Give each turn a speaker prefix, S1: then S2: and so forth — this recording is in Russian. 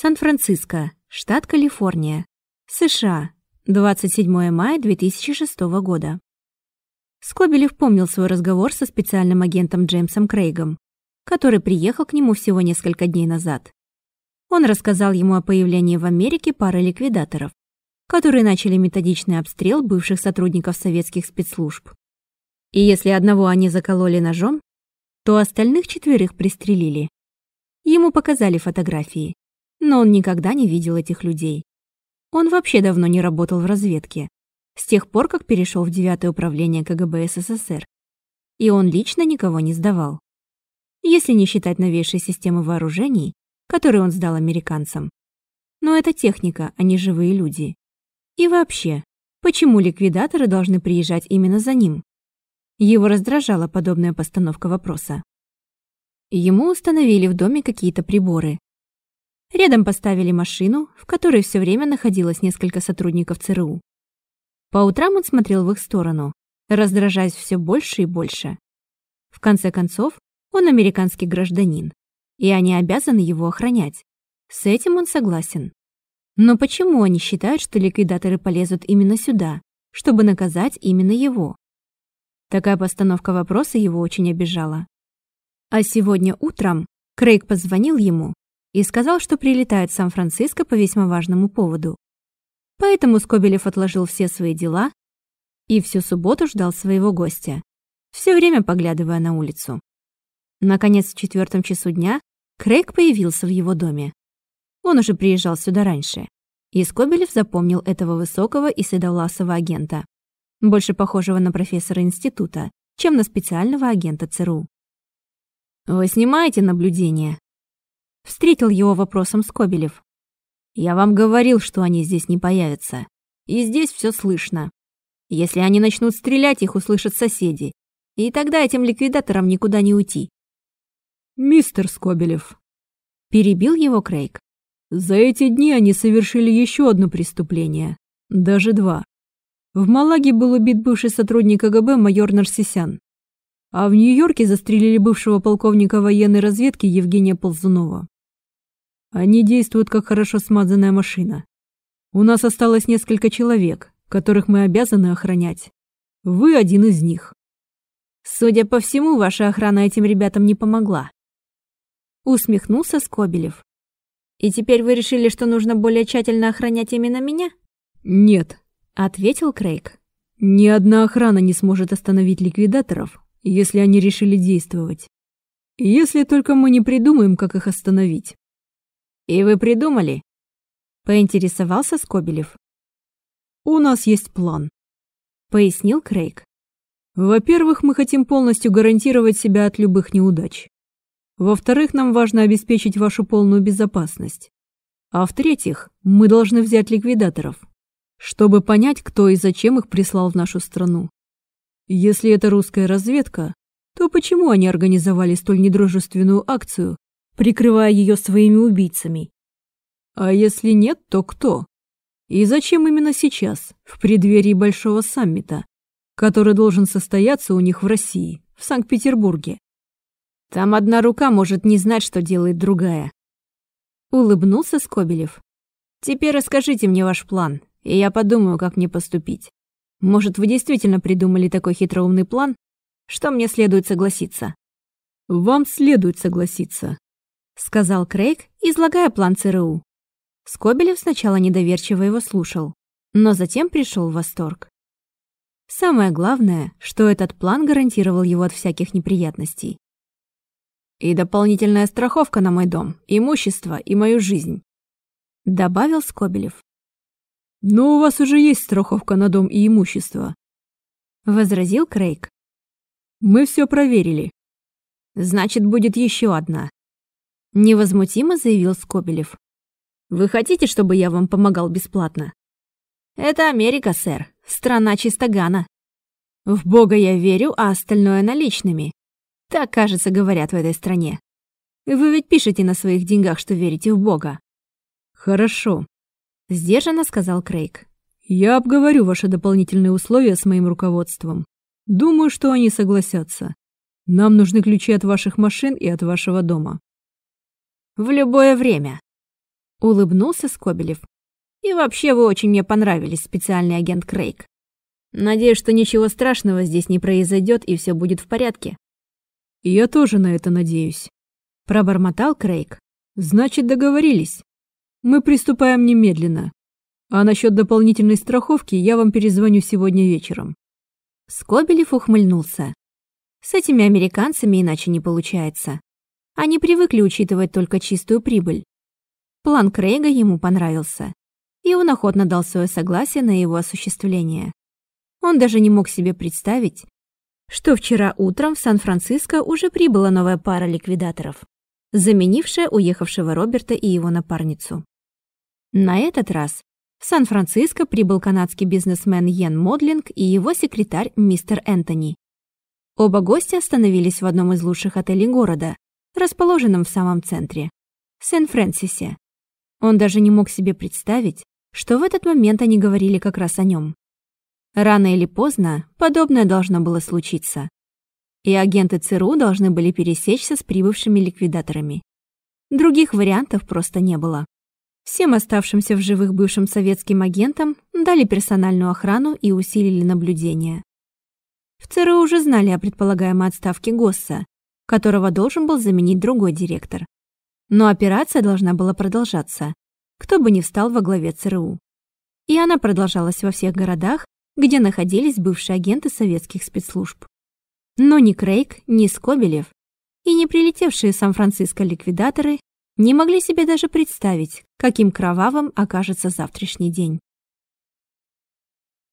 S1: Сан-Франциско, штат Калифорния, США, 27 мая 2006 года. Скобелев помнил свой разговор со специальным агентом Джеймсом Крейгом, который приехал к нему всего несколько дней назад. Он рассказал ему о появлении в Америке пары ликвидаторов, которые начали методичный обстрел бывших сотрудников советских спецслужб. И если одного они закололи ножом, то остальных четверых пристрелили. Ему показали фотографии, но он никогда не видел этих людей. Он вообще давно не работал в разведке, с тех пор, как перешел в девятое управление КГБ СССР. И он лично никого не сдавал. Если не считать новейшей системы вооружений, которую он сдал американцам. Но это техника, а не живые люди. И вообще, почему ликвидаторы должны приезжать именно за ним? Его раздражала подобная постановка вопроса. Ему установили в доме какие-то приборы. Рядом поставили машину, в которой все время находилось несколько сотрудников ЦРУ. По утрам он смотрел в их сторону, раздражаясь все больше и больше. В конце концов, он американский гражданин, и они обязаны его охранять. С этим он согласен. Но почему они считают, что ликвидаторы полезут именно сюда, чтобы наказать именно его? Такая постановка вопроса его очень обижала. А сегодня утром Крейг позвонил ему и сказал, что прилетает в Сан-Франциско по весьма важному поводу. Поэтому Скобелев отложил все свои дела и всю субботу ждал своего гостя, все время поглядывая на улицу. Наконец, в четвертом часу дня Крейг появился в его доме. Он уже приезжал сюда раньше. И Скобелев запомнил этого высокого и седовласого агента, больше похожего на профессора института, чем на специального агента ЦРУ. «Вы снимаете наблюдение?» Встретил его вопросом Скобелев. «Я вам говорил, что они здесь не появятся. И здесь все слышно. Если они начнут стрелять, их услышат соседи. И тогда этим ликвидаторам никуда не уйти».
S2: «Мистер Скобелев», — перебил его Крейг. За эти дни они совершили еще одно преступление. Даже два. В Малаге был убит бывший сотрудник КГБ майор Нарсисян. А в Нью-Йорке застрелили бывшего полковника военной разведки Евгения Ползунова. Они действуют как хорошо смазанная машина. У нас осталось несколько человек, которых мы обязаны охранять. Вы один из них.
S1: Судя по всему, ваша охрана этим ребятам не помогла. Усмехнулся Скобелев. И теперь вы решили, что нужно более тщательно охранять именно меня?
S2: Нет,
S1: ответил Крейг.
S2: Ни одна охрана не сможет остановить ликвидаторов, если они решили действовать. Если только мы не придумаем, как их остановить.
S1: И вы придумали? Поинтересовался Скобелев.
S2: У нас есть план,
S1: пояснил Крейг.
S2: Во-первых, мы хотим полностью гарантировать себя от любых неудач. Во-вторых, нам важно обеспечить вашу полную безопасность. А в-третьих, мы должны взять ликвидаторов, чтобы понять, кто и зачем их прислал в нашу страну. Если это русская разведка, то почему они организовали столь недружественную акцию, прикрывая ее своими убийцами? А если нет, то кто? И зачем именно сейчас, в преддверии большого саммита, который должен состояться у них в России, в Санкт-Петербурге?
S1: Там одна рука может не знать, что делает другая. Улыбнулся Скобелев. Теперь расскажите мне ваш план, и я подумаю, как мне поступить. Может, вы действительно придумали такой хитроумный план, что мне следует согласиться?
S2: Вам следует согласиться,
S1: сказал Крейг, излагая план ЦРУ. Скобелев сначала недоверчиво его слушал, но затем пришел в восторг. Самое главное, что этот план гарантировал его от всяких неприятностей.
S2: И дополнительная страховка на мой дом, имущество и мою жизнь», —
S1: добавил Скобелев.
S2: «Но у вас уже есть страховка на дом и имущество», —
S1: возразил Крейг.
S2: «Мы все проверили».
S1: «Значит, будет еще одна», — невозмутимо заявил Скобелев. «Вы хотите, чтобы я вам помогал бесплатно?» «Это Америка, сэр, страна чистогана. В Бога я верю, а остальное наличными. Так, кажется, говорят в этой стране. Вы ведь пишете на своих деньгах, что верите в Бога.
S2: Хорошо,
S1: сдержанно сказал Крейг.
S2: Я обговорю ваши дополнительные условия с моим руководством. Думаю, что они согласятся. Нам нужны ключи от ваших машин и от вашего дома.
S1: В любое время. Улыбнулся Скобелев. «И вообще вы очень мне понравились, специальный агент Крейг. Надеюсь, что ничего страшного здесь не произойдет и все будет в порядке».
S2: «Я тоже на это надеюсь», — пробормотал Крейг. «Значит, договорились. Мы приступаем немедленно. А насчет дополнительной страховки я вам перезвоню сегодня вечером».
S1: Скобелев ухмыльнулся. С этими американцами иначе не получается. Они привыкли учитывать только чистую прибыль. План Крейга ему понравился, и он охотно дал свое согласие на его осуществление. Он даже не мог себе представить, что вчера утром в Сан-Франциско уже прибыла новая пара ликвидаторов, заменившая уехавшего Роберта и его напарницу. На этот раз в Сан-Франциско прибыл канадский бизнесмен Йен Модлинг и его секретарь мистер Энтони. Оба гостя остановились в одном из лучших отелей города, расположенном в самом центре – Сен-Фрэнсисе. Он даже не мог себе представить, что в этот момент они говорили как раз о нем. Рано или поздно подобное должно было случиться. И агенты ЦРУ должны были пересечься с прибывшими ликвидаторами. Других вариантов просто не было. Всем оставшимся в живых бывшим советским агентам дали персональную охрану и усилили наблюдение. В ЦРУ уже знали о предполагаемой отставке Госса, которого должен был заменить другой директор. Но операция должна была продолжаться, кто бы ни встал во главе ЦРУ. И она продолжалась во всех городах, где находились бывшие агенты советских спецслужб. Но ни Крейг, ни Скобелев и не прилетевшие в Сан-Франциско ликвидаторы не могли себе даже представить, каким кровавым окажется завтрашний день.